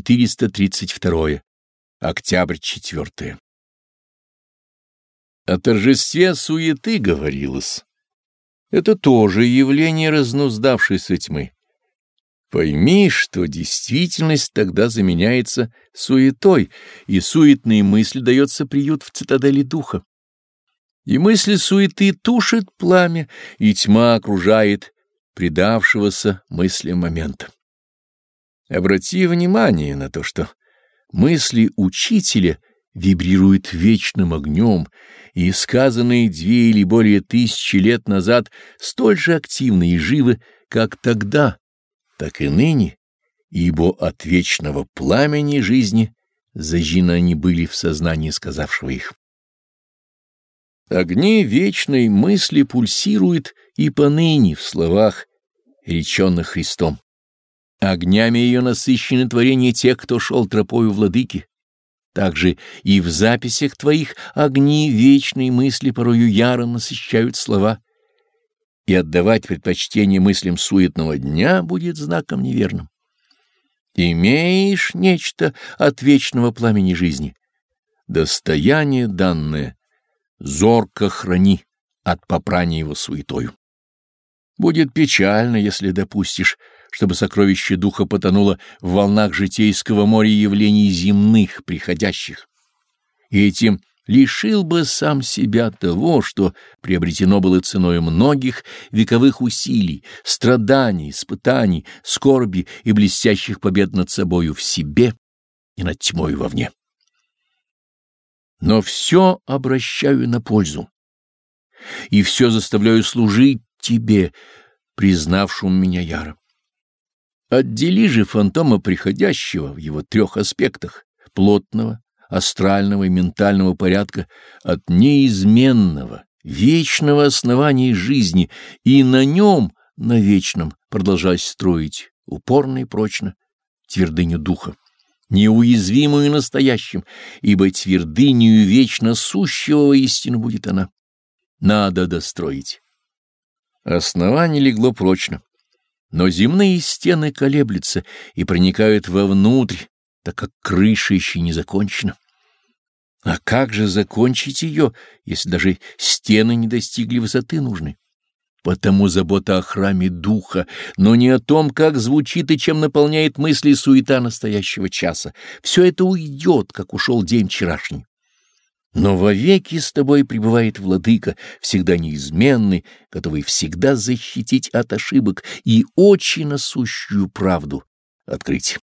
432. Октябрь 4. О торжестве суеты говорилось. Это тоже явление разнуздавшейся тьмы. Пойми, что действительность тогда заменяется суетой, и суетные мысли дается приют в цитадели духа. И мысли суеты тушит пламя, и тьма окружает предавшегося мысли момента. Обрати внимание на то, что мысли учителя вибрируют вечным огнем, и сказанные две или более тысячи лет назад столь же активны и живы, как тогда, так и ныне, ибо от вечного пламени жизни зажжены они были в сознании сказавшего их. Огни вечной мысли пульсируют и поныне в словах, реченных Христом. Огнями ее насыщены творения тех, кто шел тропою владыки. Также и в записях твоих огни вечной мысли порою яро насыщают слова. И отдавать предпочтение мыслям суетного дня будет знаком неверным. Имеешь нечто от вечного пламени жизни. Достояние данное зорко храни от попрания его суетою. Будет печально, если допустишь, чтобы сокровище духа потонуло в волнах житейского моря явлений земных, приходящих. И этим лишил бы сам себя того, что приобретено было ценой многих вековых усилий, страданий, испытаний, скорби и блестящих побед над собою в себе и над тьмой вовне. Но все обращаю на пользу, и все заставляю служить тебе, признавшему меня яро. Отдели же фантома приходящего в его трех аспектах — плотного, астрального и ментального порядка от неизменного, вечного основания жизни, и на нем, на вечном, продолжать строить упорно и прочно твердыню духа, неуязвимую настоящим, ибо твердынью вечно сущего истину будет она. Надо достроить. Основание легло прочно. Но земные стены колеблются и проникают вовнутрь, так как крыша еще не закончена. А как же закончить ее, если даже стены не достигли высоты нужной? Потому забота о храме духа, но не о том, как звучит и чем наполняет мысли суета настоящего часа. Все это уйдет, как ушел день вчерашний. Но вовеки с тобой пребывает владыка, всегда неизменный, готовый всегда защитить от ошибок и очень насущую правду открыть.